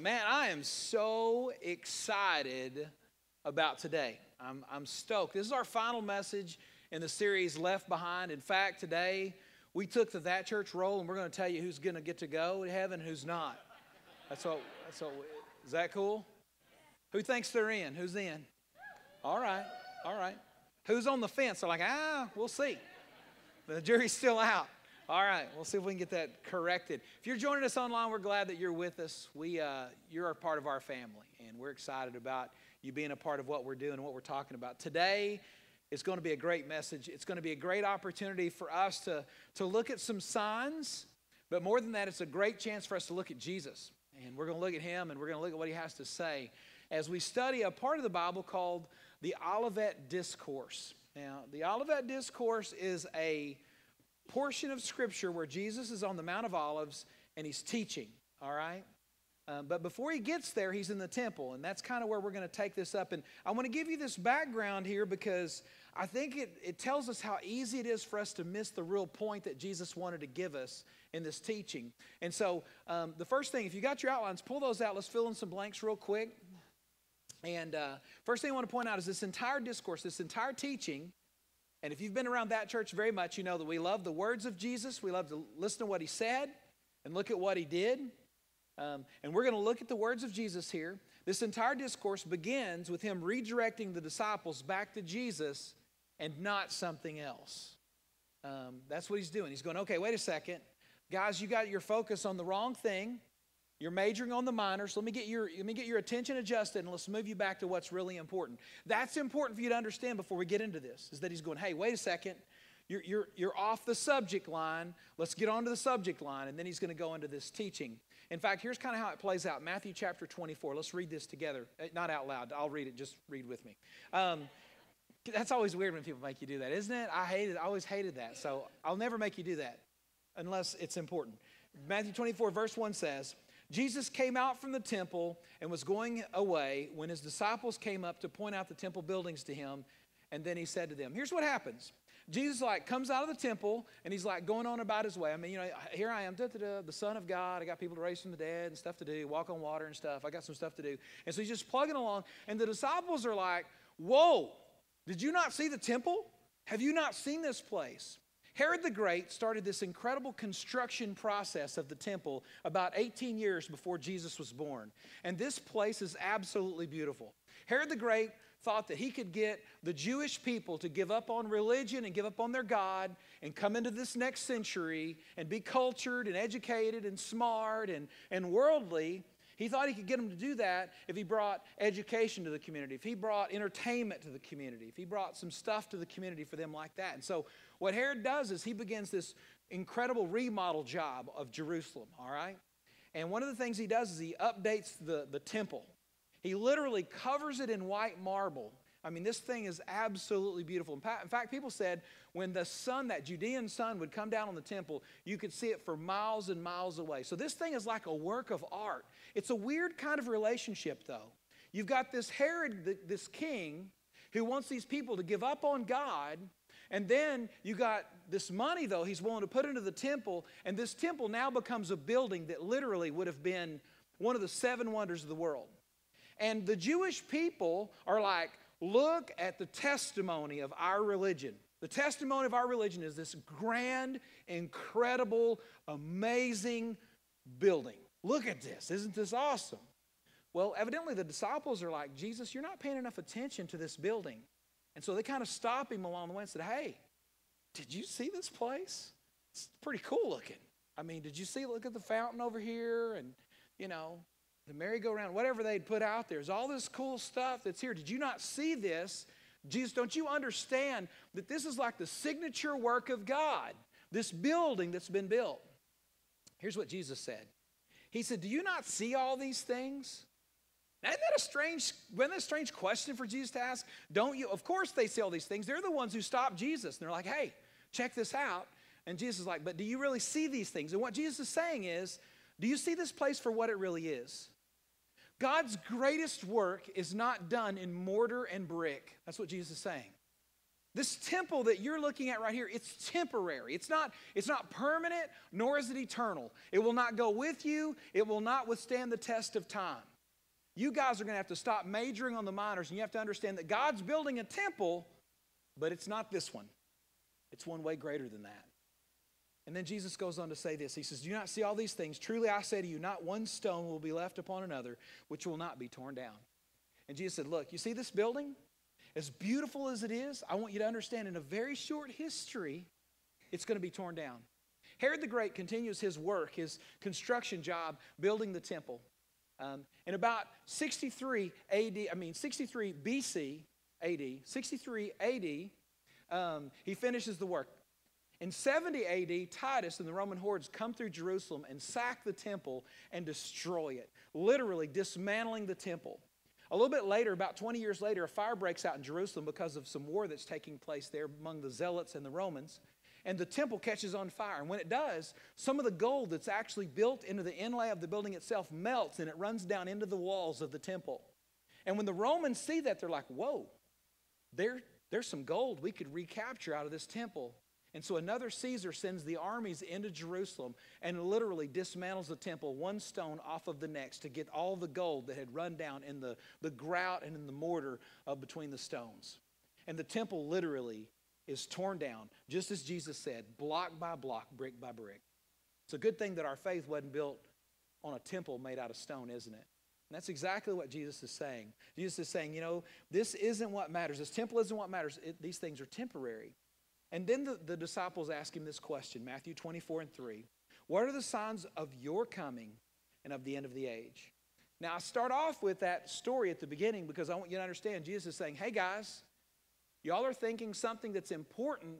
Man, I am so excited about today. I'm, I'm stoked. This is our final message in the series Left Behind. In fact, today we took the That Church roll and we're going to tell you who's going to get to go to heaven who's not. That's what, that's what, is that cool? Who thinks they're in? Who's in? All right, all right. Who's on the fence? They're like, ah, we'll see. The jury's still out. All right, we'll see if we can get that corrected. If you're joining us online, we're glad that you're with us. We, uh, you're a part of our family, and we're excited about you being a part of what we're doing and what we're talking about. Today is going to be a great message. It's going to be a great opportunity for us to, to look at some signs, but more than that, it's a great chance for us to look at Jesus. And we're going to look at him and we're going to look at what he has to say as we study a part of the Bible called the Olivet Discourse. Now, the Olivet Discourse is a portion of Scripture where Jesus is on the Mount of Olives and he's teaching, all right? Um, but before he gets there, he's in the temple, and that's kind of where we're going to take this up. And I want to give you this background here because I think it, it tells us how easy it is for us to miss the real point that Jesus wanted to give us in this teaching. And so, um, the first thing, if you got your outlines, pull those out. Let's fill in some blanks real quick. And uh, first thing I want to point out is this entire discourse, this entire teaching and if you've been around that church very much, you know that we love the words of Jesus. We love to listen to what he said and look at what he did. Um, and we're going to look at the words of Jesus here. This entire discourse begins with him redirecting the disciples back to Jesus and not something else. Um, that's what he's doing. He's going, okay, wait a second. Guys, you got your focus on the wrong thing. You're majoring on the minors. Let me get your let me get your attention adjusted and let's move you back to what's really important. That's important for you to understand before we get into this. Is that he's going, hey, wait a second. You're, you're, you're off the subject line. Let's get on to the subject line. And then he's going to go into this teaching. In fact, here's kind of how it plays out Matthew chapter 24. Let's read this together. Eh, not out loud. I'll read it. Just read with me. Um, that's always weird when people make you do that, isn't it? I hated I always hated that. So I'll never make you do that unless it's important. Matthew 24, verse 1 says, Jesus came out from the temple and was going away when his disciples came up to point out the temple buildings to him. And then he said to them, Here's what happens. Jesus like comes out of the temple and he's like going on about his way. I mean, you know, here I am, da, da, da, the Son of God. I got people to raise from the dead and stuff to do, walk on water and stuff. I got some stuff to do. And so he's just plugging along. And the disciples are like, Whoa, did you not see the temple? Have you not seen this place? Herod the Great started this incredible construction process of the temple about 18 years before Jesus was born. And this place is absolutely beautiful. Herod the Great thought that he could get the Jewish people to give up on religion and give up on their God and come into this next century and be cultured and educated and smart and, and worldly he thought he could get them to do that if he brought education to the community, if he brought entertainment to the community, if he brought some stuff to the community for them like that. And so, what Herod does is he begins this incredible remodel job of Jerusalem, all right? And one of the things he does is he updates the, the temple. He literally covers it in white marble I mean, this thing is absolutely beautiful. In fact, people said when the sun, that Judean sun, would come down on the temple, you could see it for miles and miles away. So this thing is like a work of art. It's a weird kind of relationship, though. You've got this Herod, this king, who wants these people to give up on God. And then you got this money, though, he's willing to put into the temple. And this temple now becomes a building that literally would have been one of the seven wonders of the world. And the Jewish people are like, look at the testimony of our religion. The testimony of our religion is this grand, incredible, amazing building. Look at this. Isn't this awesome? Well, evidently the disciples are like, Jesus, you're not paying enough attention to this building. And so they kind of stop him along the way and said, Hey, did you see this place? It's pretty cool looking. I mean, did you see, look at the fountain over here? And, you know, the merry-go-round, whatever they'd put out there. There's all this cool stuff that's here. Did you not see this? Jesus, don't you understand that this is like the signature work of God, this building that's been built? Here's what Jesus said. He said, Do you not see all these things? Isn't that a strange, isn't that a strange question for Jesus to ask? Don't you? Of course they see all these things. They're the ones who stopped Jesus. And they're like, hey, check this out. And Jesus is like, but do you really see these things? And what Jesus is saying is, do you see this place for what it really is? God's greatest work is not done in mortar and brick. That's what Jesus is saying. This temple that you're looking at right here, it's temporary. It's not, it's not permanent, nor is it eternal. It will not go with you, it will not withstand the test of time. You guys are going to have to stop majoring on the minors, and you have to understand that God's building a temple, but it's not this one. It's one way greater than that. And then Jesus goes on to say this He says, Do you not see all these things? Truly I say to you, not one stone will be left upon another which will not be torn down. And Jesus said, Look, you see this building? As beautiful as it is, I want you to understand in a very short history, it's going to be torn down. Herod the Great continues his work, his construction job, building the temple. Um, in about 63 AD, I mean 63 BC AD, 63 AD, um, he finishes the work. In 70 AD, Titus and the Roman hordes come through Jerusalem and sack the temple and destroy it, literally dismantling the temple. A little bit later, about 20 years later, a fire breaks out in Jerusalem because of some war that's taking place there among the Zealots and the Romans. And the temple catches on fire. And when it does, some of the gold that's actually built into the inlay of the building itself melts and it runs down into the walls of the temple. And when the Romans see that, they're like, whoa, there, there's some gold we could recapture out of this temple. And so another Caesar sends the armies into Jerusalem and literally dismantles the temple one stone off of the next to get all the gold that had run down in the, the grout and in the mortar of between the stones. And the temple literally is torn down, just as Jesus said, block by block, brick by brick. It's a good thing that our faith wasn't built on a temple made out of stone, isn't it? And that's exactly what Jesus is saying. Jesus is saying, you know, this isn't what matters. This temple isn't what matters. It, these things are temporary. And then the, the disciples ask him this question Matthew 24 and 3. What are the signs of your coming and of the end of the age? Now, I start off with that story at the beginning because I want you to understand Jesus is saying, hey guys, y'all are thinking something that's important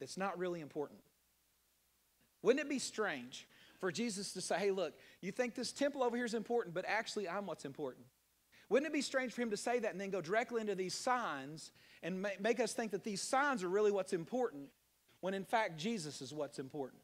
that's not really important. Wouldn't it be strange for Jesus to say, hey, look, you think this temple over here is important, but actually I'm what's important? Wouldn't it be strange for him to say that and then go directly into these signs and make us think that these signs are really what's important when in fact Jesus is what's important?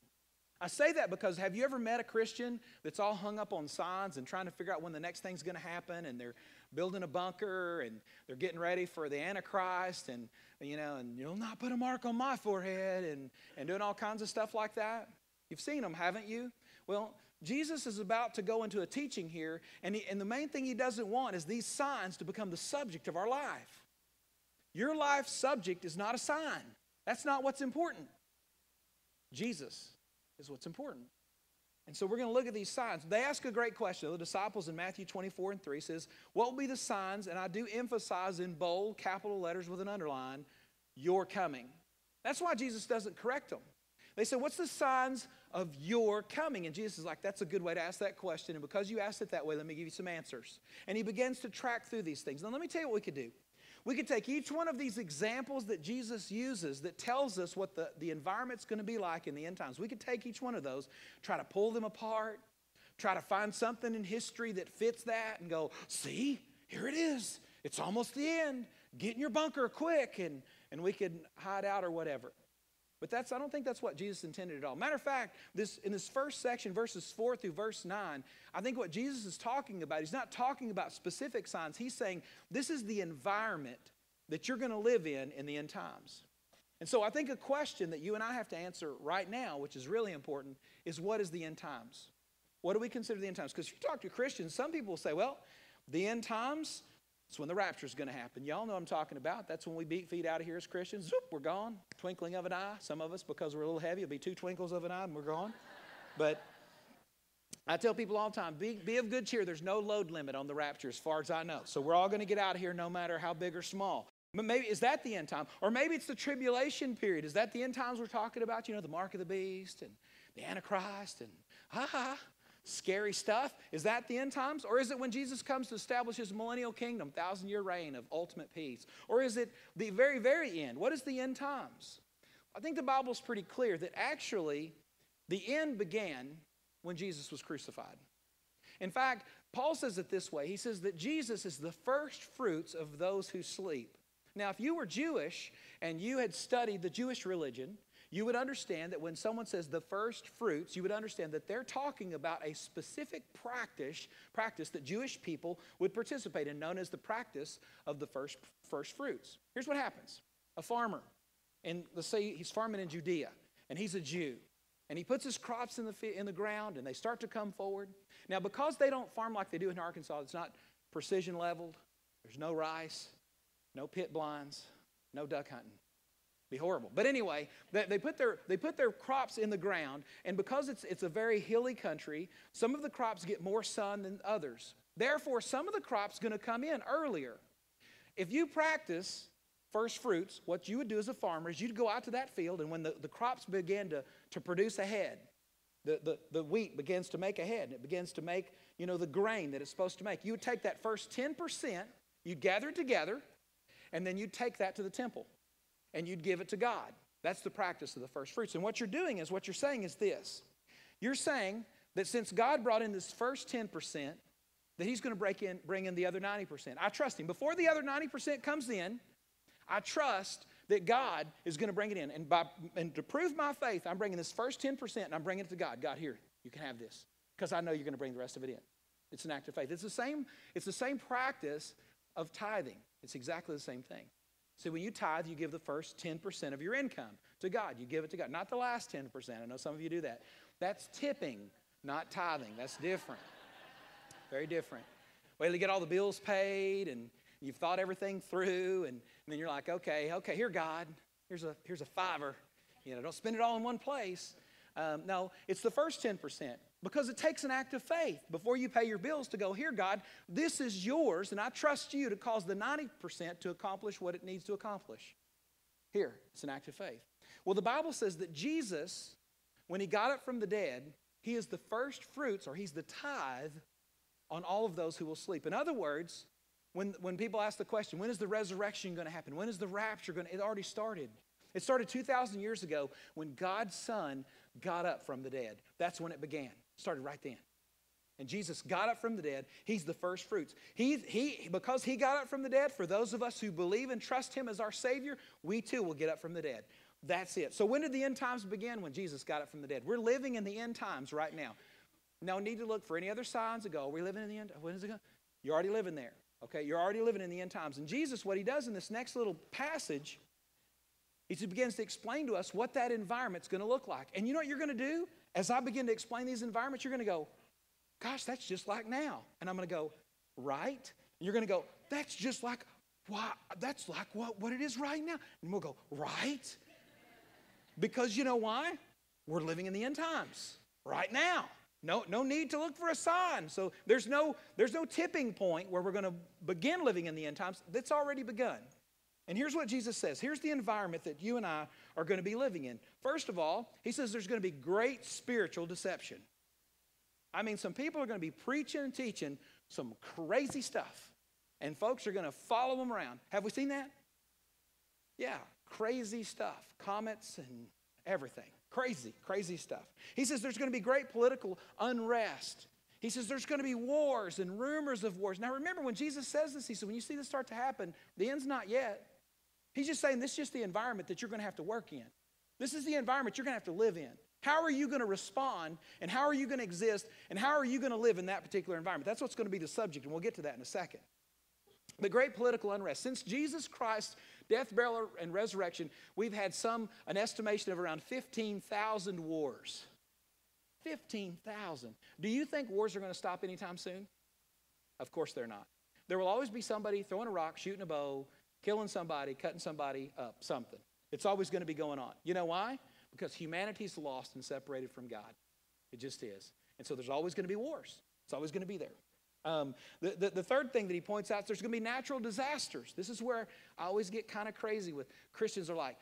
I say that because have you ever met a Christian that's all hung up on signs and trying to figure out when the next thing's going to happen and they're building a bunker and they're getting ready for the Antichrist and, you know, and you'll not put a mark on my forehead and, and doing all kinds of stuff like that? You've seen them, haven't you? Well, Jesus is about to go into a teaching here, and, he, and the main thing he doesn't want is these signs to become the subject of our life. Your life subject is not a sign. That's not what's important. Jesus is what's important. And so we're going to look at these signs. They ask a great question. The disciples in Matthew 24 and 3 says, What will be the signs? And I do emphasize in bold, capital letters with an underline, your coming. That's why Jesus doesn't correct them. They said, What's the signs of your coming? And Jesus is like, That's a good way to ask that question. And because you asked it that way, let me give you some answers. And he begins to track through these things. Now, let me tell you what we could do. We could take each one of these examples that Jesus uses that tells us what the, the environment's going to be like in the end times. We could take each one of those, try to pull them apart, try to find something in history that fits that, and go, see, here it is. It's almost the end. Get in your bunker quick, and, and we could hide out or whatever. But that's I don't think that's what Jesus intended at all. Matter of fact, this in this first section, verses 4 through verse 9, I think what Jesus is talking about, he's not talking about specific signs. He's saying this is the environment that you're going to live in in the end times. And so I think a question that you and I have to answer right now, which is really important, is what is the end times? What do we consider the end times? Because if you talk to Christians, some people will say, well, the end times, it's when the rapture is going to happen. Y'all know I'm talking about. That's when we beat feet out of here as Christians. Zoop, we're gone. Twinkling of an eye. Some of us, because we're a little heavy, it'll be two twinkles of an eye and we're gone. But I tell people all the time be, be of good cheer. There's no load limit on the rapture as far as I know. So we're all going to get out of here no matter how big or small. But maybe is that the end time? Or maybe it's the tribulation period. Is that the end times we're talking about? You know, the mark of the beast and the Antichrist and ha ha scary stuff? Is that the end times? Or is it when Jesus comes to establish his millennial kingdom, thousand year reign of ultimate peace? Or is it the very, very end? What is the end times? I think the Bible's pretty clear that actually the end began when Jesus was crucified. In fact, Paul says it this way He says that Jesus is the first fruits of those who sleep. Now, if you were Jewish and you had studied the Jewish religion, you would understand that when someone says the first fruits, you would understand that they're talking about a specific practice, practice that Jewish people would participate in, known as the practice of the first, first fruits. Here's what happens a farmer. And let's say he's farming in Judea, and he's a Jew. And he puts his crops in the, in the ground, and they start to come forward. Now, because they don't farm like they do in Arkansas, it's not precision leveled, there's no rice, no pit blinds, no duck hunting. Be horrible. But anyway, they, they, put their, they put their crops in the ground, and because it's, it's a very hilly country, some of the crops get more sun than others. Therefore, some of the crops going to come in earlier. If you practice first fruits, what you would do as a farmer is you'd go out to that field, and when the, the crops begin to, to produce a head, the, the, the wheat begins to make a head, and it begins to make, you know, the grain that it's supposed to make. You would take that first 10%, you'd gather it together, and then you'd take that to the temple and you'd give it to God. That's the practice of the first fruits. And what you're doing is, what you're saying is this you're saying that since God brought in this first 10%, that He's going to break in, bring in the other 90%. I trust Him. Before the other 90% comes in, I trust that God is going to bring it in. And, by, and to prove my faith, I'm bringing this first 10% and I'm bringing it to God. God, here, you can have this because I know you're going to bring the rest of it in. It's an act of faith. It's the same, it's the same practice of tithing. It's exactly the same thing. See, when you tithe, you give the first 10% of your income to God. You give it to God, not the last 10%. I know some of you do that. That's tipping, not tithing. That's different. Very different. Wait till you get all the bills paid and you've thought everything through, and, and then you're like, okay, okay, here, God, here's a, here's a fiver. You know, don't spend it all in one place. Um, no, it's the first 10%. Because it takes an act of faith before you pay your bills to go, Here, God, this is yours, and I trust you to cause the 90% to accomplish what it needs to accomplish. Here, it's an act of faith. Well, the Bible says that Jesus, when he got up from the dead, he is the first fruits, or he's the tithe on all of those who will sleep. In other words, when, when people ask the question, when is the resurrection going to happen? When is the rapture going to? It already started. It started 2,000 years ago when God's Son got up from the dead. That's when it began. Started right then. And Jesus got up from the dead. He's the first fruits. He, he, because he got up from the dead, for those of us who believe and trust him as our Savior, we too will get up from the dead. That's it. So when did the end times begin? When Jesus got up from the dead. We're living in the end times right now. No need to look for any other signs of go. Are we living in the end? When is it going? You're already living there. Okay, you're already living in the end times. And Jesus, what he does in this next little passage, he begins to explain to us what that environment's going to look like. And you know what you're going to do? As I begin to explain these environments, you're going to go, gosh, that's just like now. And I'm going to go, right? And you're going to go, that's just like, wow, that's like what, what it is right now. And we'll go, right? Because you know why? We're living in the end times right now. No, no need to look for a sign. So there's no, there's no tipping point where we're going to begin living in the end times. That's already begun. And here's what Jesus says here's the environment that you and I are going to be living in. First of all, he says there's going to be great spiritual deception. I mean, some people are going to be preaching and teaching some crazy stuff, and folks are going to follow them around. Have we seen that? Yeah, crazy stuff, comets and everything. Crazy, crazy stuff. He says there's going to be great political unrest. He says there's going to be wars and rumors of wars. Now remember, when Jesus says this, he said, when you see this start to happen, the end's not yet. He's just saying this is just the environment that you're going to have to work in. This is the environment you're going to have to live in. How are you going to respond and how are you going to exist and how are you going to live in that particular environment? That's what's going to be the subject, and we'll get to that in a second. The great political unrest. Since Jesus Christ's death, burial, and resurrection, we've had some, an estimation of around 15,000 wars. 15,000. Do you think wars are going to stop anytime soon? Of course they're not. There will always be somebody throwing a rock, shooting a bow, killing somebody, cutting somebody up, something. It's always going to be going on. You know why? Because humanity's lost and separated from God. It just is. And so there's always going to be wars. It's always going to be there. Um, the, the, the, third thing that he points out, there's going to be natural disasters. This is where I always get kind of crazy with Christians are like,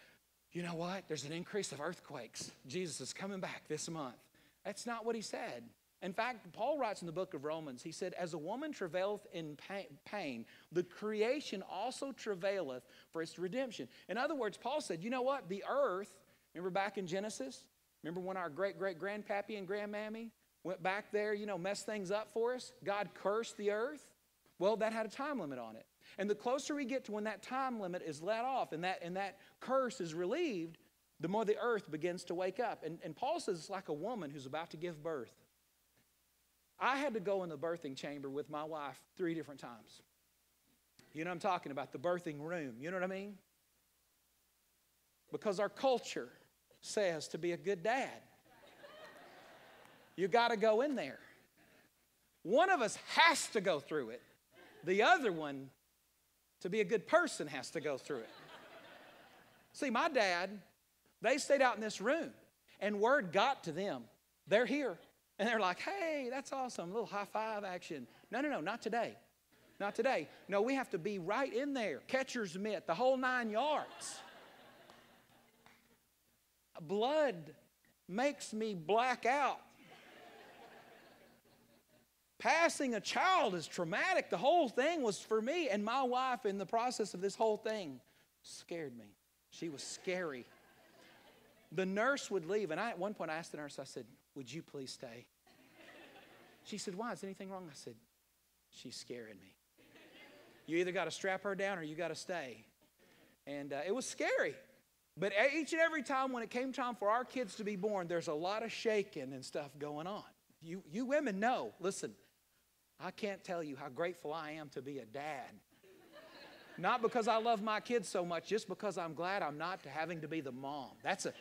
you know what? There's an increase of earthquakes. Jesus is coming back this month. That's not what he said. In fact, Paul writes in the book of Romans, he said, As a woman travaileth in pain, the creation also travaileth for its redemption. In other words, Paul said, You know what? The earth, remember back in Genesis? Remember when our great great grandpappy and grandmammy went back there, you know, messed things up for us? God cursed the earth? Well, that had a time limit on it. And the closer we get to when that time limit is let off and that, and that curse is relieved, the more the earth begins to wake up. And, and Paul says it's like a woman who's about to give birth. I had to go in the birthing chamber with my wife three different times. You know I'm talking about, the birthing room. You know what I mean? because our culture says to be a good dad. You got to go in there. One of us has to go through it. The other one, to be a good person, has to go through it. See, my dad, they stayed out in this room, and word got to them. They're here. And they're like, hey, that's awesome. A little high five action. No, no, no, not today. Not today. No, we have to be right in there. Catcher's mitt, the whole nine yards. Blood makes me black out. Passing a child is traumatic. The whole thing was for me, and my wife, in the process of this whole thing, scared me. She was scary. The nurse would leave, and I, at one point I asked the nurse, I said, would you please stay? She said, Why? Is anything wrong? I said, She's scaring me. You either got to strap her down or you got to stay. And uh, it was scary. But each and every time when it came time for our kids to be born, there's a lot of shaking and stuff going on. You, you women know, listen, I can't tell you how grateful I am to be a dad. Not because I love my kids so much, just because I'm glad I'm not having to be the mom. That's a,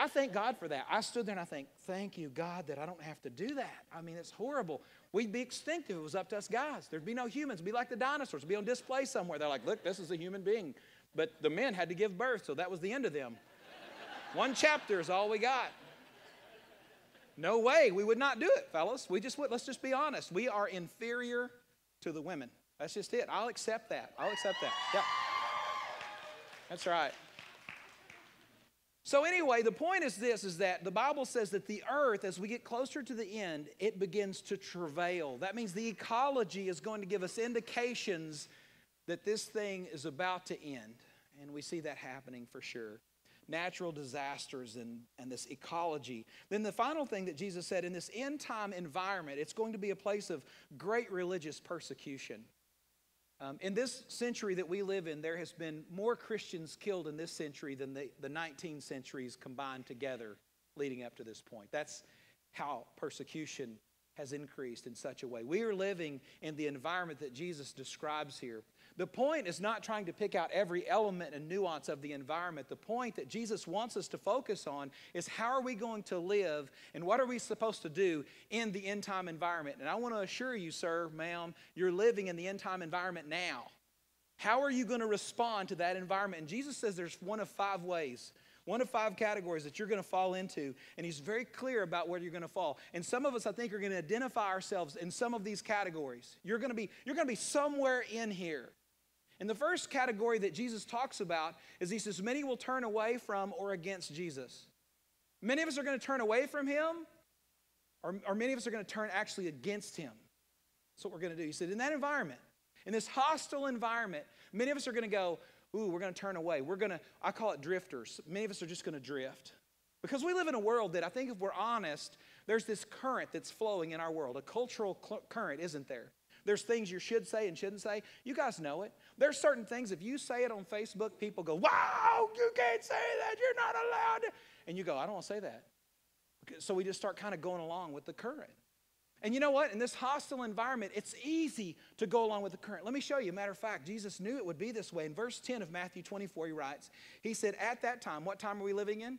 I thank God for that. I stood there and I think, thank you, God, that I don't have to do that. I mean, it's horrible. We'd be extinct if it was up to us guys. There'd be no humans. It'd be like the dinosaurs, It'd be on display somewhere. They're like, look, this is a human being. But the men had to give birth, so that was the end of them. One chapter is all we got. No way, we would not do it, fellas. We just would. Let's just be honest. We are inferior to the women. That's just it. I'll accept that. I'll accept that. Yeah. That's right. So anyway, the point is this is that the Bible says that the earth as we get closer to the end, it begins to travail. That means the ecology is going to give us indications that this thing is about to end. And we see that happening for sure. Natural disasters and, and this ecology. Then the final thing that Jesus said in this end time environment, it's going to be a place of great religious persecution. Um, in this century that we live in, there has been more Christians killed in this century than the, the 19 centuries combined together leading up to this point. That's how persecution has increased in such a way. We are living in the environment that Jesus describes here. The point is not trying to pick out every element and nuance of the environment. The point that Jesus wants us to focus on is how are we going to live and what are we supposed to do in the end time environment. And I want to assure you, sir, ma'am, you're living in the end time environment now. How are you going to respond to that environment? And Jesus says there's one of five ways one of five categories that you're going to fall into, and he's very clear about where you're going to fall. And some of us, I think, are going to identify ourselves in some of these categories. You're going to be, you're going to be somewhere in here. And the first category that Jesus talks about is he says, Many will turn away from or against Jesus. Many of us are going to turn away from him, or, or many of us are going to turn actually against him. That's what we're going to do. He said, In that environment, in this hostile environment, many of us are going to go, Ooh, we're going to turn away. We're going to, I call it drifters. Many of us are just going to drift. Because we live in a world that I think if we're honest, there's this current that's flowing in our world, a cultural current, isn't there? There's things you should say and shouldn't say. You guys know it. There's certain things, if you say it on Facebook, people go, Wow, you can't say that. You're not allowed. And you go, I don't want to say that. So we just start kind of going along with the current. And you know what? In this hostile environment, it's easy to go along with the current. Let me show you. Matter of fact, Jesus knew it would be this way. In verse 10 of Matthew 24, he writes, He said, At that time, what time are we living in?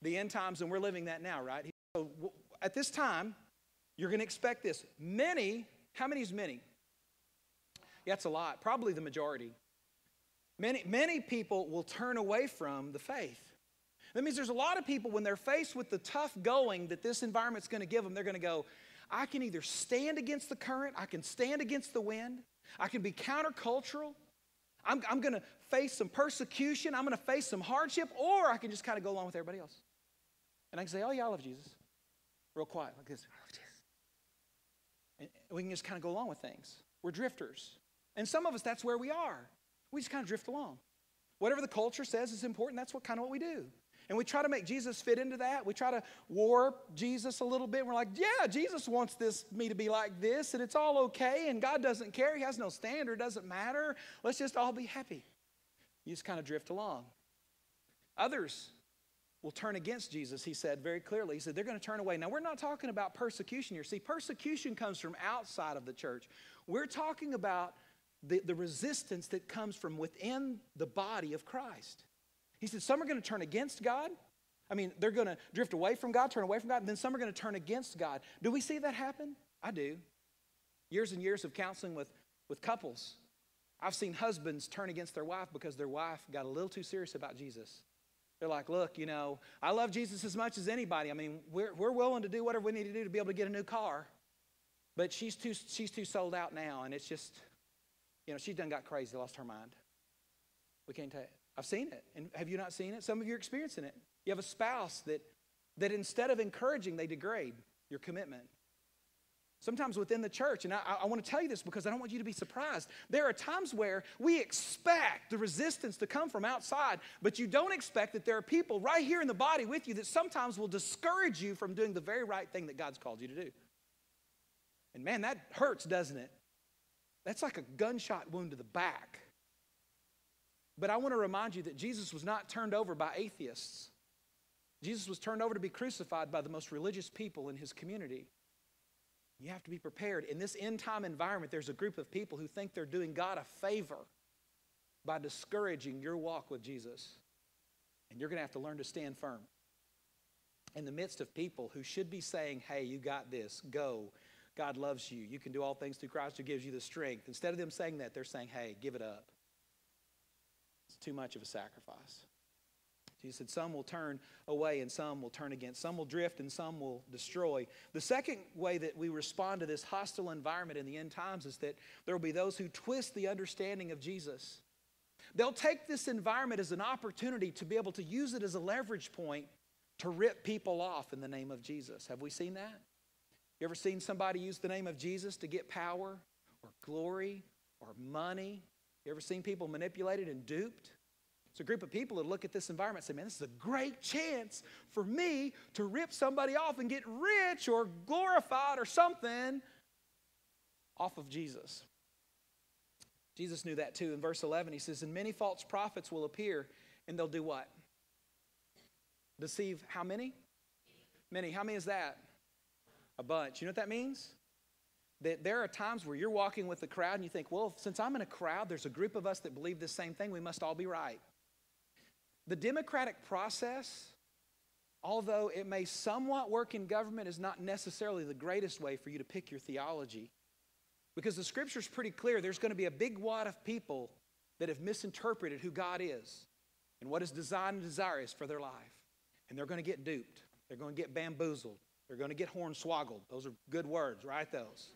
The end times, and we're living that now, right? So at this time, you're going to expect this. Many how many is many? It's a lot, probably the majority. Many, many people will turn away from the faith. That means there's a lot of people, when they're faced with the tough going that this environment's going to give them, they're going to go, I can either stand against the current, I can stand against the wind, I can be countercultural, I'm, I'm going to face some persecution, I'm going to face some hardship, or I can just kind of go along with everybody else. And I can say, Oh, yeah, I love Jesus. Real quiet, like this. I love And we can just kind of go along with things. We're drifters. And some of us, that's where we are. We just kind of drift along. Whatever the culture says is important, that's what kind of what we do. And we try to make Jesus fit into that. We try to warp Jesus a little bit. And we're like, yeah, Jesus wants this me to be like this, and it's all okay, and God doesn't care. He has no standard, doesn't matter. Let's just all be happy. You just kind of drift along. Others will turn against Jesus, he said very clearly. He said they're going to turn away. Now, we're not talking about persecution here. See, persecution comes from outside of the church. We're talking about the, the resistance that comes from within the body of Christ. He said, Some are going to turn against God. I mean, they're going to drift away from God, turn away from God, and then some are going to turn against God. Do we see that happen? I do. Years and years of counseling with, with couples. I've seen husbands turn against their wife because their wife got a little too serious about Jesus. They're like, look, you know, I love Jesus as much as anybody. I mean, we're, we're willing to do whatever we need to do to be able to get a new car. But she's too, she's too sold out now, and it's just, you know, she's done got crazy, lost her mind. We can't tell. I've seen it. And have you not seen it? Some of you are experiencing it. You have a spouse that, that instead of encouraging, they degrade your commitment. Sometimes within the church, and I, I, want to tell you this because I don't want you to be surprised. There are times where we expect the resistance to come from outside, but you don't expect that there are people right here in the body with you that sometimes will discourage you from doing the very right thing that God's called you to do. And man, that hurts, doesn't it? That's like a gunshot wound to the back. But I want to remind you that Jesus was not turned over by atheists. Jesus was turned over to be crucified by the most religious people in his community. You have to be prepared. In this end time environment, there's a group of people who think they're doing God a favor by discouraging your walk with Jesus. And you're going to have to learn to stand firm. In the midst of people who should be saying, hey, you got this, go. God loves you. You can do all things through Christ who gives you the strength. Instead of them saying that, they're saying, hey, give it up. It's too much of a sacrifice. Jesus said, Some will turn away and some will turn against. Some will drift and some will destroy. The second way that we respond to this hostile environment in the end times is that there will be those who twist the understanding of Jesus. They'll take this environment as an opportunity to be able to use it as a leverage point to rip people off in the name of Jesus. Have we seen that? You ever seen somebody use the name of Jesus to get power or glory or money? You ever seen people manipulated and duped? It's a group of people that look at this environment and say, man, this is a great chance for me to rip somebody off and get rich or glorified or something off of Jesus. Jesus knew that too. In verse 11, he says, And many false prophets will appear, and they'll do what? Deceive how many? Many. How many is that? A bunch. You know what that means? That there are times where you're walking with the crowd and you think, well, since I'm in a crowd, there's a group of us that believe the same thing, we must all be right. The democratic process, although it may somewhat work in government, is not necessarily the greatest way for you to pick your theology. Because the scripture is pretty clear there's going to be a big wad of people that have misinterpreted who God is and what his design and desire is for their life. And they're going to get duped. They're going to get bamboozled. They're going to get hornswoggled. Those are good words, right? Those.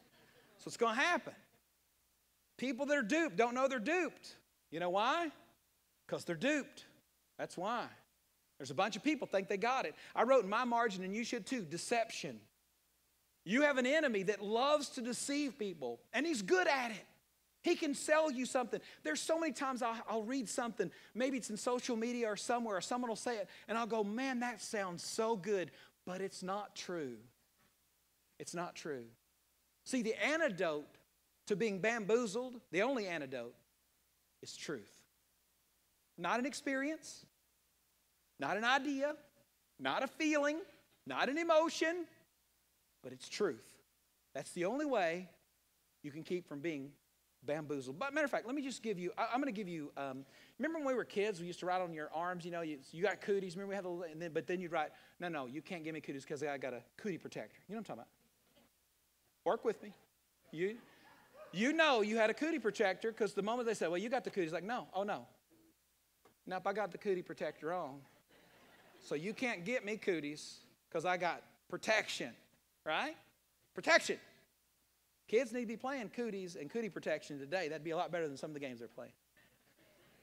So it's going to happen. People that are duped don't know they're duped. You know why? Because they're duped. That's why. There's a bunch of people think they got it. I wrote in my margin, and you should too, deception. You have an enemy that loves to deceive people, and he's good at it. He can sell you something. There's so many times I'll, I'll, read something, maybe it's in social media or somewhere, or someone will say it, and I'll go, man, that sounds so good, but it's not true. It's not true. See, the antidote to being bamboozled, the only antidote, is truth. Not an experience, not an idea, not a feeling, not an emotion, but it's truth. That's the only way you can keep from being bamboozled. But matter of fact, let me just give you, I, am going to give you, um, remember when we were kids, we used to write on your arms, you know, you, you got cooties, remember we had a little, and then, but then you'd write, no, no, you can't give me cooties because I got a cootie protector. You know what I'm talking about? Work with me. You, you know you had a cootie protector because the moment they said, well, you got the cooties, like, no, oh no, if I got the cootie protector on, so you can't get me cooties because I got protection, right? Protection. Kids need to be playing cooties and cootie protection today. That'd be a lot better than some of the games they're playing.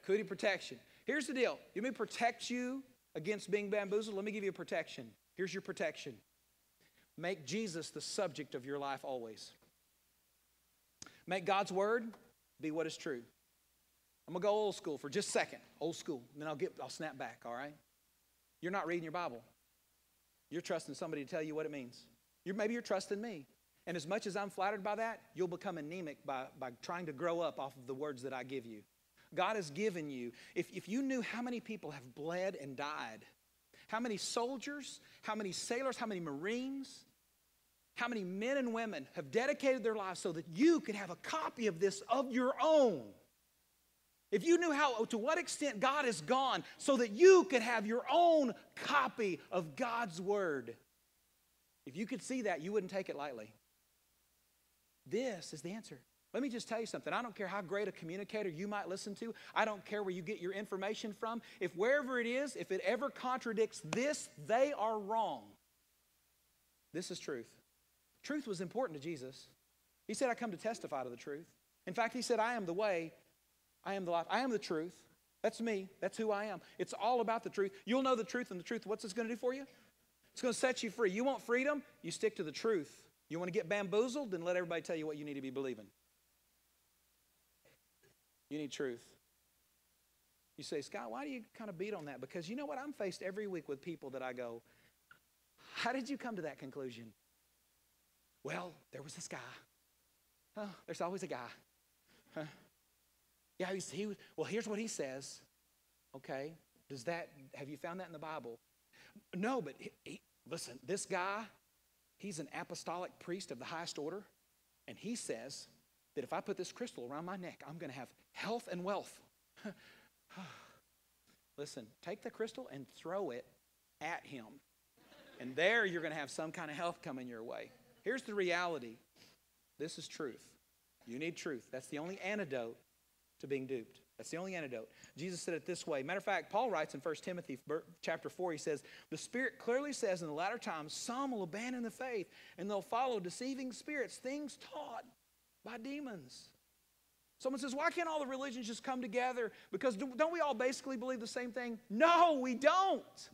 Cootie protection. Here's the deal. You may protect you against being bamboozled. Let me give you a protection. Here's your protection. Make Jesus the subject of your life always. Make God's word be what is true. I'm gonna go old school for just a second, old school, then I'll get I'll snap back, all right? You're not reading your Bible. You're trusting somebody to tell you what it means. You're, maybe you're trusting me. And as much as I'm flattered by that, you'll become anemic by, by trying to grow up off of the words that I give you. God has given you, if, if you knew how many people have bled and died, how many soldiers, how many sailors, how many Marines, how many men and women have dedicated their lives so that you could have a copy of this of your own if you knew how to what extent God has gone so that you could have your own copy of God's word, if you could see that, you wouldn't take it lightly. This is the answer. Let me just tell you something. I don't care how great a communicator you might listen to. I don't care where you get your information from. If wherever it is, if it ever contradicts this, they are wrong. This is truth. Truth was important to Jesus. He said, I come to testify to the truth. In fact, he said, I am the way, I am the life, I am the truth. That's me. That's who I am. It's all about the truth. You'll know the truth, and the truth, what's this going to do for you? It's going to set you free. You want freedom? You stick to the truth. You want to get bamboozled? Then let everybody tell you what you need to be believing. You need truth. You say, Scott, why do you kind of beat on that? Because you know what? I'm faced every week with people that I go, How did you come to that conclusion? Well, there was this guy. Oh, there's always a guy. Huh? Yeah, he, he well, here's what he says. Okay, does that, have you found that in the Bible? No, but he, he, listen, this guy, he's an apostolic priest of the highest order, and he says that if I put this crystal around my neck, I'm going to have health and wealth. listen, take the crystal and throw it at him. And there you're going to have some kind of health coming your way. Here's the reality this is truth. You need truth. That's the only antidote to being duped. That's the only antidote. Jesus said it this way. Matter of fact, Paul writes in 1 Timothy chapter 4, he says, The Spirit clearly says in the latter times, some will abandon the faith and they'll follow deceiving spirits, things taught by demons. Someone says, Why can't all the religions just come together? Because don't we all basically believe the same thing? No, we don't.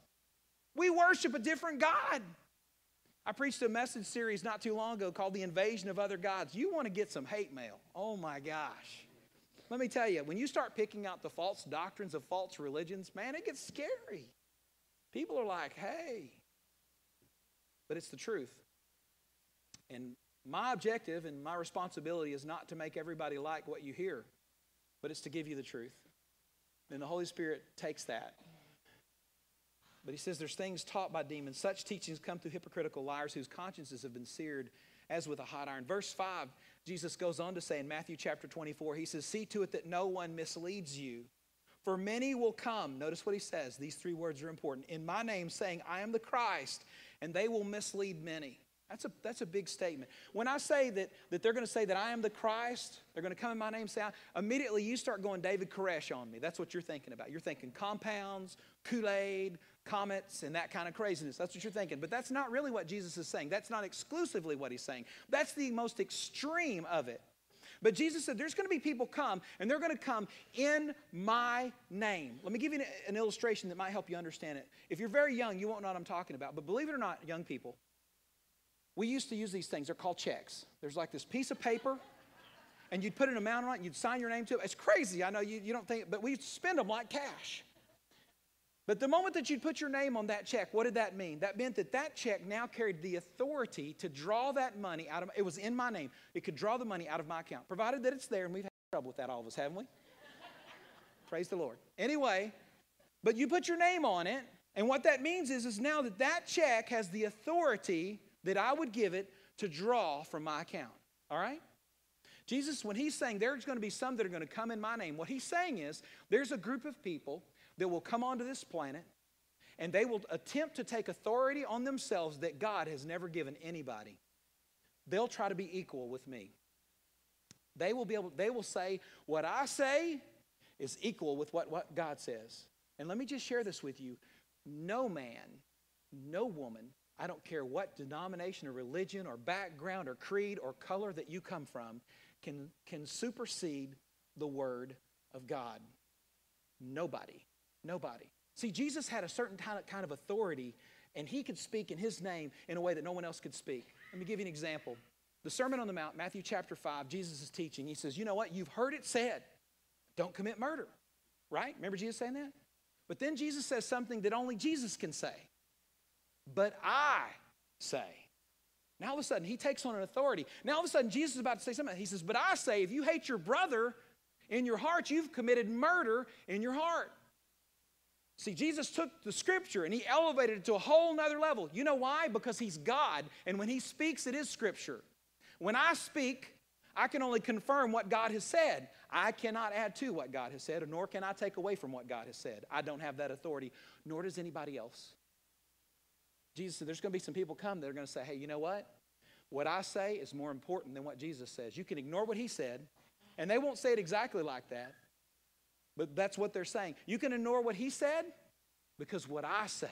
We worship a different God. I preached a message series not too long ago called The Invasion of Other Gods. You want to get some hate mail. Oh my gosh. Let me tell you, when you start picking out the false doctrines of false religions, man, it gets scary. People are like, hey, but it's the truth. And my objective and my responsibility is not to make everybody like what you hear, but it's to give you the truth. And the Holy Spirit takes that. But he says there's things taught by demons. Such teachings come through hypocritical liars whose consciences have been seared as with a hot iron. Verse 5 Jesus goes on to say in Matthew chapter 24, he says, See to it that no one misleads you. For many will come. Notice what he says. These three words are important. In my name, saying, I am the Christ, and they will mislead many. That's a, that's a big statement. When I say that, that they're going to say that I am the Christ, they're going to come in my name, say, immediately you start going David Koresh on me. That's what you're thinking about. You're thinking compounds, Kool Aid, comets, and that kind of craziness. That's what you're thinking. But that's not really what Jesus is saying. That's not exclusively what he's saying. That's the most extreme of it. But Jesus said, There's going to be people come, and they're going to come in my name. Let me give you an, an illustration that might help you understand it. If you're very young, you won't know what I'm talking about. But believe it or not, young people, we used to use these things. They're called checks. There's like this piece of paper, and you'd put an amount on it, and you'd sign your name to it. It's crazy. I know you, you don't think, but we'd spend them like cash. But the moment that you'd put your name on that check, what did that mean? That meant that that check now carried the authority to draw that money out of it was in my name. It could draw the money out of my account, provided that it's there, and we've had trouble with that, all of us, haven't we? Praise the Lord. Anyway, but you put your name on it, and what that means is, is now that that check has the authority that I would give it to draw from my account. All right? Jesus, when he's saying there's going to be some that are going to come in my name, what he's saying is there's a group of people that will come onto this planet and they will attempt to take authority on themselves that God has never given anybody. They'll try to be equal with me. They will be able, they will say, what I say is equal with what, what God says. And let me just share this with you. No man, no woman, I don't care what denomination or religion or background or creed or color that you come from, can, can supersede the Word of God. Nobody. Nobody. See, Jesus had a certain kind of authority, and he could speak in his name in a way that no one else could speak. Let me give you an example. The Sermon on the Mount, Matthew chapter 5, Jesus is teaching. He says, You know what? You've heard it said, don't commit murder. Right? Remember Jesus saying that? But then Jesus says something that only Jesus can say. But I say. Now all of a sudden, he takes on an authority. Now all of a sudden, Jesus is about to say something. He says, But I say, if you hate your brother in your heart, you've committed murder in your heart. See, Jesus took the scripture and he elevated it to a whole nother level. You know why? Because he's God, and when he speaks, it is scripture. When I speak, I can only confirm what God has said. I cannot add to what God has said, nor can I take away from what God has said. I don't have that authority, nor does anybody else. Jesus said, There's going to be some people come that are going to say, Hey, you know what? What I say is more important than what Jesus says. You can ignore what he said, and they won't say it exactly like that, but that's what they're saying. You can ignore what he said because what I say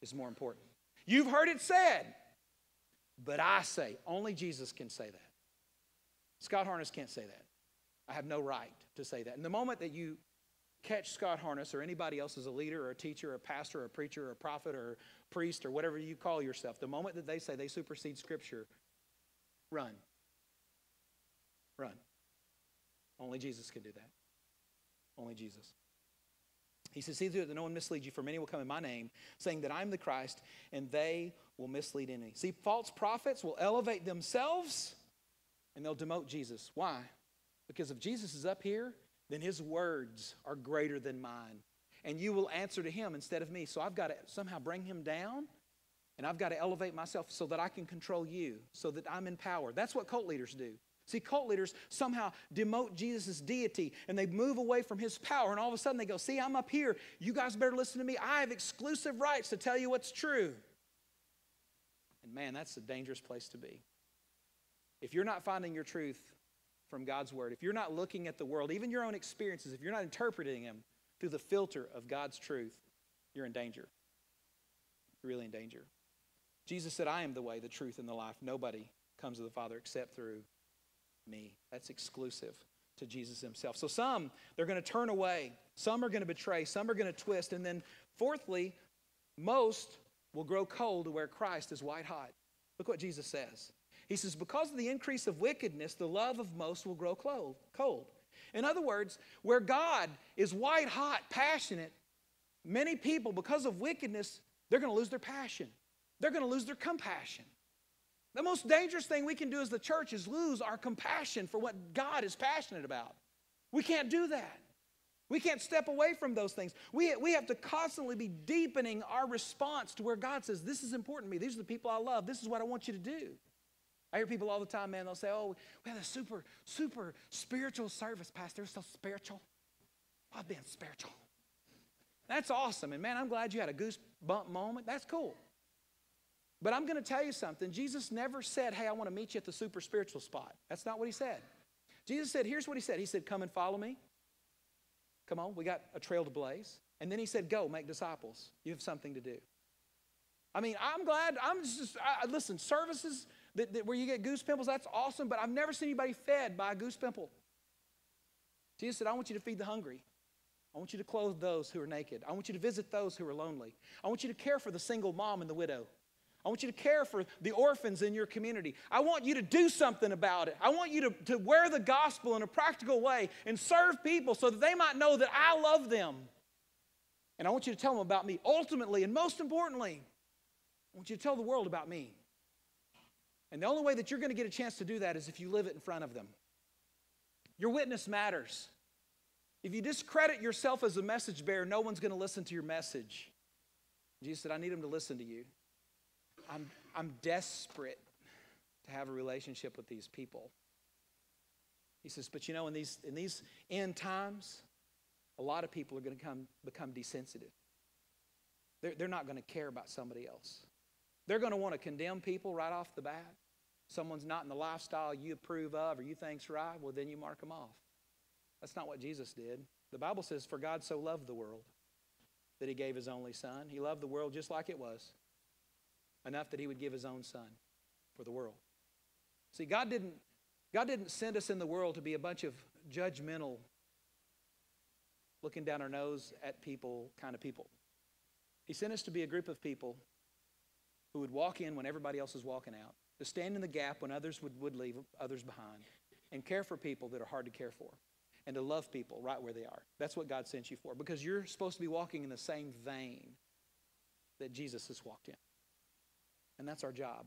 is more important. You've heard it said, but I say, only Jesus can say that. Scott Harness can't say that. I have no right to say that. And the moment that you catch Scott Harness or anybody else as a leader or a teacher or a pastor or a preacher or a prophet or a priest or whatever you call yourself, the moment that they say they supersede Scripture, run. Run. Only Jesus can do that. Only Jesus. He says, See that no one misleads you, for many will come in my name, saying that I'm the Christ, and they will mislead any. See, false prophets will elevate themselves and they'll demote Jesus. Why? Because if Jesus is up here, then his words are greater than mine. And you will answer to him instead of me. So I've got to somehow bring him down, and I've got to elevate myself so that I can control you, so that I'm in power. That's what cult leaders do. See, cult leaders somehow demote Jesus' deity and they move away from his power, and all of a sudden they go, See, I'm up here. You guys better listen to me. I have exclusive rights to tell you what's true. And man, that's a dangerous place to be. If you're not finding your truth from God's word, if you're not looking at the world, even your own experiences, if you're not interpreting them through the filter of God's truth, you're in danger. You're really in danger. Jesus said, I am the way, the truth, and the life. Nobody comes to the Father except through me. That's exclusive to Jesus himself. So some, they're going to turn away. Some are going to betray. Some are going to twist. And then, fourthly, most will grow cold to where Christ is white hot. Look what Jesus says. He says, Because of the increase of wickedness, the love of most will grow cold. In other words, where God is white hot, passionate, many people, because of wickedness, they're going to lose their passion. They're going to lose their compassion. The most dangerous thing we can do as the church is lose our compassion for what God is passionate about. We can't do that. We can't step away from those things. We, we have to constantly be deepening our response to where God says, This is important to me. These are the people I love. This is what I want you to do. I hear people all the time, man, they'll say, Oh, we had a super, super spiritual service, Pastor. so spiritual. I've been spiritual. That's awesome. And man, I'm glad you had a goosebump moment. That's cool. But I'm going to tell you something. Jesus never said, Hey, I want to meet you at the super spiritual spot. That's not what he said. Jesus said, Here's what he said He said, Come and follow me. Come on, we got a trail to blaze. And then he said, Go, make disciples. You have something to do. I mean, I'm glad, I'm just, I, listen, services that, that where you get goose pimples, that's awesome, but I've never seen anybody fed by a goose pimple. Jesus said, I want you to feed the hungry. I want you to clothe those who are naked. I want you to visit those who are lonely. I want you to care for the single mom and the widow. I want you to care for the orphans in your community. I want you to do something about it. I want you to, to wear the gospel in a practical way and serve people so that they might know that I love them. And I want you to tell them about me. Ultimately, and most importantly, I want you to tell the world about me. And the only way that you're going to get a chance to do that is if you live it in front of them. Your witness matters. If you discredit yourself as a message bearer, no one's going to listen to your message. Jesus said, I need them to listen to you. I'm, I'm desperate to have a relationship with these people. He says, but you know, in these, in these end times, a lot of people are going to come, become desensitive. They're, they're not going to care about somebody else. They're going to want to condemn people right off the bat. Someone's not in the lifestyle you approve of or you think's right, well, then you mark them off. That's not what Jesus did. The Bible says, For God so loved the world that he gave his only son. He loved the world just like it was enough that he would give his own son for the world. See, God didn't, God didn't send us in the world to be a bunch of judgmental, looking down our nose at people kind of people. He sent us to be a group of people who would walk in when everybody else is walking out, to stand in the gap when others would, would leave others behind, and care for people that are hard to care for, and to love people right where they are. That's what God sent you for, because you're supposed to be walking in the same vein that Jesus has walked in and that's our job.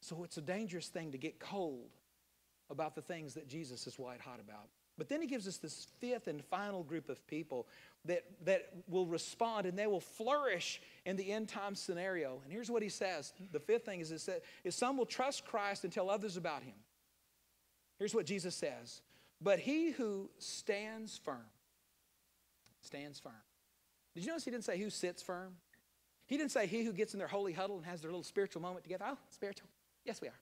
So it's a dangerous thing to get cold about the things that Jesus is white hot about. But then he gives us this fifth and final group of people that, that will respond and they will flourish in the end time scenario. And here's what he says. The fifth thing is, that is some will trust Christ and tell others about him. Here's what Jesus says But he who stands firm, stands firm. Did you notice he didn't say who sits firm? He didn't say he who gets in their holy huddle and has their little spiritual moment together. Oh, spiritual. Yes, we are.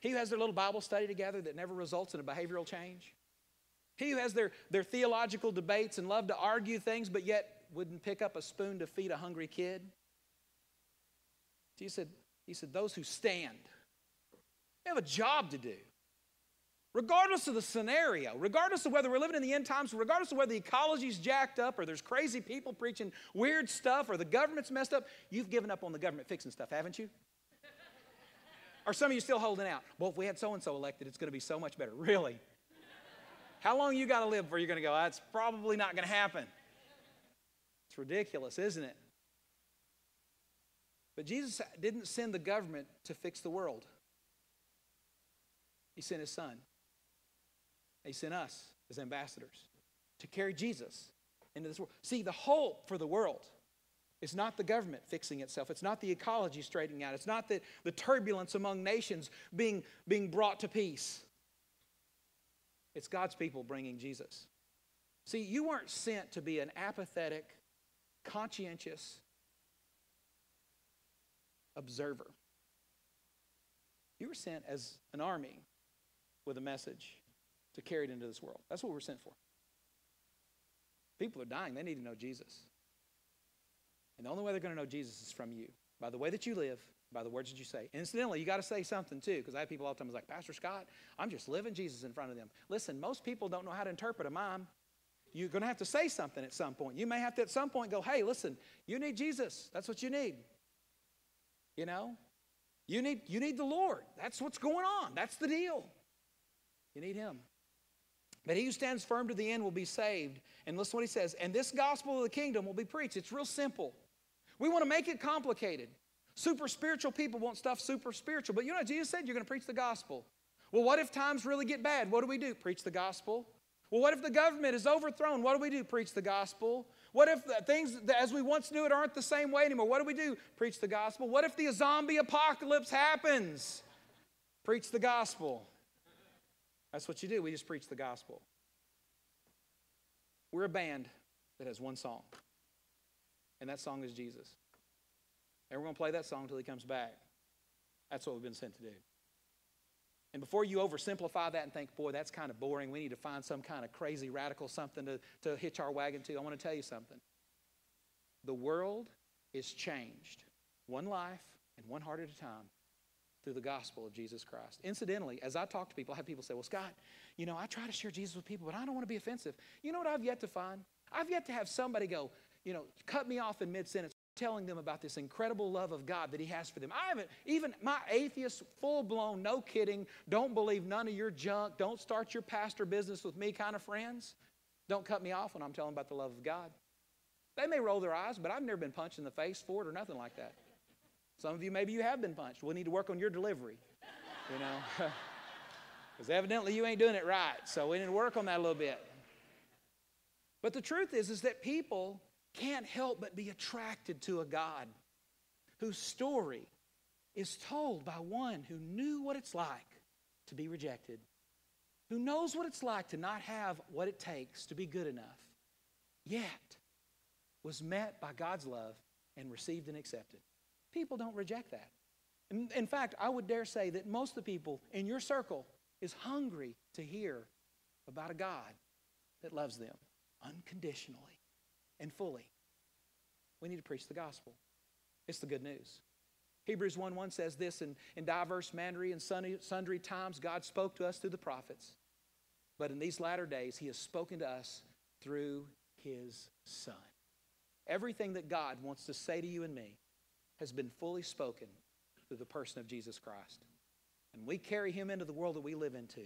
He who has their little Bible study together that never results in a behavioral change. He who has their, their theological debates and love to argue things, but yet wouldn't pick up a spoon to feed a hungry kid. He said, he said, those who stand, they have a job to do. Regardless of the scenario, regardless of whether we're living in the end times, regardless of whether the ecology's jacked up or there's crazy people preaching weird stuff or the government's messed up, you've given up on the government fixing stuff, haven't you? Or some of you still holding out? Well, if we had so and so elected, it's going to be so much better. Really? How long you got to live before you're going to go, that's probably not going to happen? It's ridiculous, isn't it? But Jesus didn't send the government to fix the world, He sent His Son. He sent us as ambassadors to carry Jesus into this world. See, the hope for the world it's not the government fixing itself. It's not the ecology straightening out. It's not the, the turbulence among nations being, being brought to peace. It's God's people bringing Jesus. See, you weren't sent to be an apathetic, conscientious observer. You were sent as an army with a message to carry it into this world. That's what we're sent for. People are dying, they need to know Jesus. And the only way they're going to know Jesus is from you by the way that you live, by the words that you say. Incidentally, you got to say something too, because I have people all the time like, Pastor Scott, I'm just living Jesus in front of them. Listen, most people don't know how to interpret a mime. You're going to have to say something at some point. You may have to at some point go, hey, listen, you need Jesus. That's what you need. You know? You need, you need the Lord. That's what's going on. That's the deal. You need Him. But he who stands firm to the end will be saved. And listen what he says. And this gospel of the kingdom will be preached. It's real simple. We want to make it complicated. Super spiritual people want stuff super spiritual. But you know Jesus said? You're going to preach the gospel. Well, what if times really get bad? What do we do? Preach the gospel. Well, what if the government is overthrown? What do we do? Preach the gospel. What if things as we once knew it aren't the same way anymore? What do we do? Preach the gospel. What if the zombie apocalypse happens? Preach the gospel. That's what you do. We just preach the gospel. We're a band that has one song, and that song is Jesus. And we're going to play that song until he comes back. That's what we've been sent to do. And before you oversimplify that and think, boy, that's kind of boring, we need to find some kind of crazy radical something to, to hitch our wagon to, I want to tell you something. The world is changed one life and one heart at a time through the gospel of Jesus Christ. Incidentally, as I talk to people, I have people say, Well, Scott, you know, I try to share Jesus with people, but I don't want to be offensive. You know what I've yet to find? I've yet to have somebody go, you know, cut me off in mid sentence telling them about this incredible love of God that He has for them. I haven't, even my atheist, full blown, no kidding, don't believe none of your junk, don't start your pastor business with me kind of friends, don't cut me off when I'm telling about the love of God. They may roll their eyes, but I've never been punched in the face for it or nothing like that. Some of you, maybe you have been punched. We'll need to work on your delivery, you know, because evidently you ain't doing it right. So we need to work on that a little bit. But the truth is, is that people can't help but be attracted to a God whose story is told by one who knew what it's like to be rejected, who knows what it's like to not have what it takes to be good enough, yet was met by God's love and received and accepted. People don't reject that. In, in fact, I would dare say that most of the people in your circle is hungry to hear about a God that loves them unconditionally and fully. We need to preach the gospel. It's the good news. Hebrews 1 1 says this in, in diverse manner and sundry times God spoke to us through the prophets. But in these latter days, He has spoken to us through His Son. Everything that God wants to say to you and me has been fully spoken through the person of Jesus Christ. And we carry Him into the world that we live into.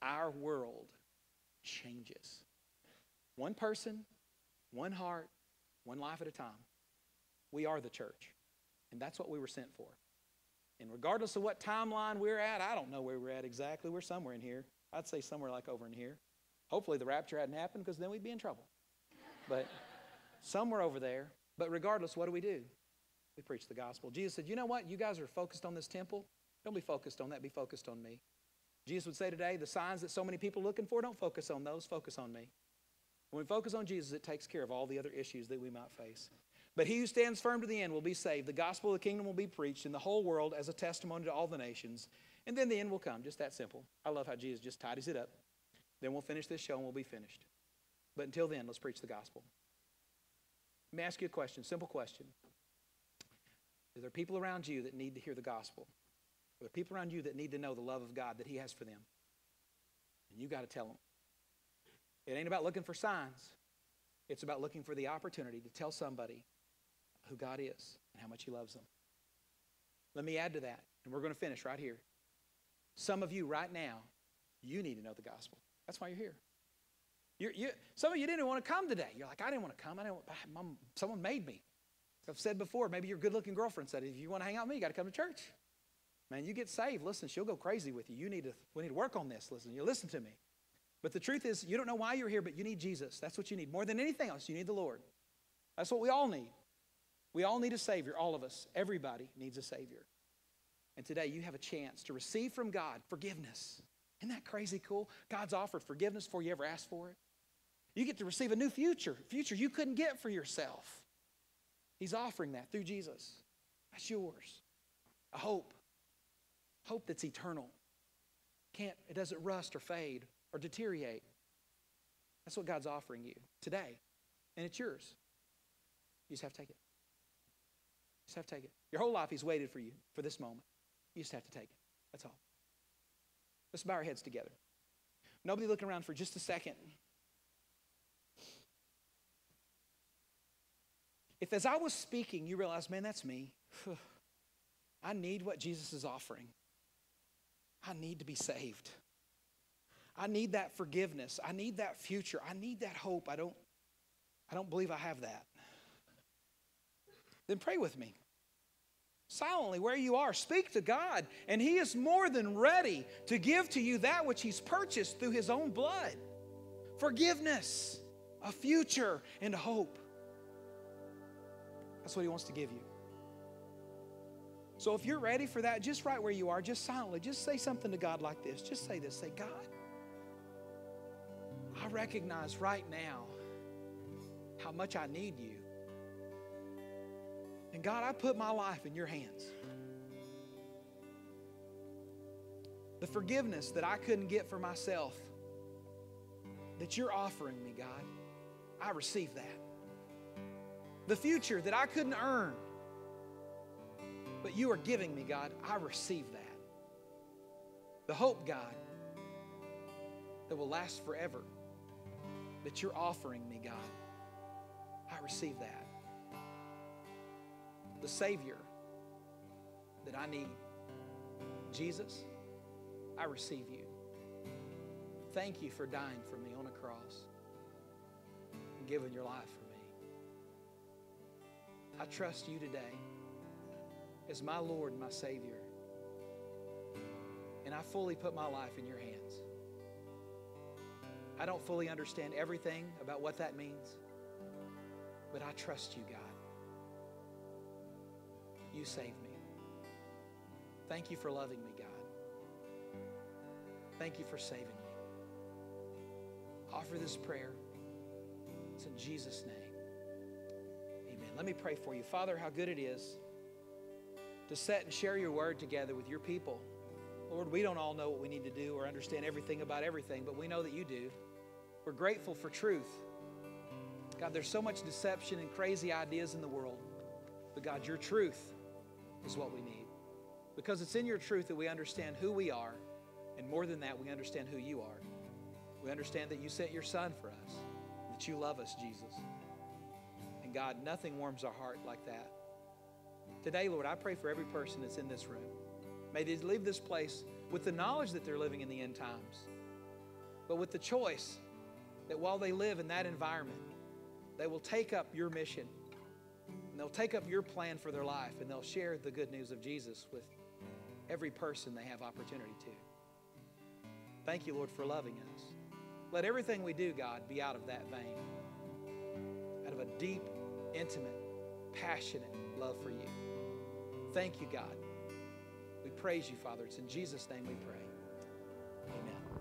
Our world changes. One person, one heart, one life at a time. We are the church, and that's what we were sent for. And regardless of what timeline we're at, I don't know where we're at exactly. We're somewhere in here. I'd say somewhere like over in here. Hopefully the rapture hadn't happened because then we'd be in trouble. But somewhere over there. But regardless, what do we do? We preach the gospel. Jesus said, You know what? You guys are focused on this temple. Don't be focused on that. Be focused on me. Jesus would say today, the signs that so many people are looking for, don't focus on those, focus on me. When we focus on Jesus, it takes care of all the other issues that we might face. But he who stands firm to the end will be saved. The gospel of the kingdom will be preached in the whole world as a testimony to all the nations. And then the end will come. Just that simple. I love how Jesus just tidies it up. Then we'll finish this show and we'll be finished. But until then, let's preach the gospel. Let me ask you a question, simple question. Is there people around you that need to hear the gospel? Are there people around you that need to know the love of God that He has for them? And you got to tell them. It ain't about looking for signs. It's about looking for the opportunity to tell somebody who God is and how much He loves them. Let me add to that, and we're going to finish right here. Some of you right now, you need to know the gospel. That's why you're here. You're, you, some of you didn't want to come today. You're like, I didn't want to come. I didn't. Want, ah, someone made me. I've said before. Maybe your good-looking girlfriend said, if you want to hang out with me, you got to come to church. Man, you get saved. Listen, she'll go crazy with you. You need to. We need to work on this. Listen, you listen to me. But the truth is, you don't know why you're here, but you need Jesus. That's what you need. More than anything else, you need the Lord. That's what we all need. We all need a Savior, all of us. Everybody needs a Savior. And today you have a chance to receive from God forgiveness. Isn't that crazy cool? God's offered forgiveness before you ever asked for it. You get to receive a new future, future you couldn't get for yourself. He's offering that through Jesus. That's yours. A hope. Hope that's eternal. Can't, it doesn't rust or fade or deteriorate. That's what God's offering you today. And it's yours. You just have to take it. You just have to take it. Your whole life, He's waited for you for this moment. You just have to take it. That's all. Let's bow our heads together. Nobody looking around for just a second. If as I was speaking, you realize, man, that's me. I need what Jesus is offering. I need to be saved. I need that forgiveness. I need that future. I need that hope. I don't, I don't believe I have that. Then pray with me. Silently, where you are, speak to God, and He is more than ready to give to you that which He's purchased through His own blood forgiveness, a future, and hope. That's what He wants to give you. So if you're ready for that, just right where you are, just silently, just say something to God like this. Just say this Say, God, I recognize right now how much I need you. And God, I put my life in your hands. The forgiveness that I couldn't get for myself, that you're offering me, God, I receive that. The future that I couldn't earn, but you are giving me, God, I receive that. The hope, God, that will last forever that you're offering me, God. I receive that. The Savior that I need, Jesus, I receive you. Thank you for dying for me on a cross and giving your life for me. I trust you today as my Lord and my Savior. And I fully put my life in your hands. I don't fully understand everything about what that means, but I trust you, God. You saved me. Thank you for loving me, God. Thank you for saving me. Offer this prayer. It's in Jesus' name. Amen. Let me pray for you. Father, how good it is to set and share your word together with your people. Lord, we don't all know what we need to do or understand everything about everything, but we know that you do. We're grateful for truth. God, there's so much deception and crazy ideas in the world. But God, your truth is what we need. Because it's in your truth that we understand who we are. And more than that, we understand who you are. We understand that you sent your son for us, that you love us, Jesus. And God, nothing warms our heart like that. Today, Lord, I pray for every person that's in this room. May they leave this place with the knowledge that they're living in the end times, but with the choice that while they live in that environment, they will take up your mission and they'll take up your plan for their life and they'll share the good news of Jesus with every person they have opportunity to. Thank you, Lord, for loving us. Let everything we do, God, be out of that vein, out of a deep, intimate, passionate love for you. Thank you, God. We praise you, Father. It's in Jesus' name we pray. Amen.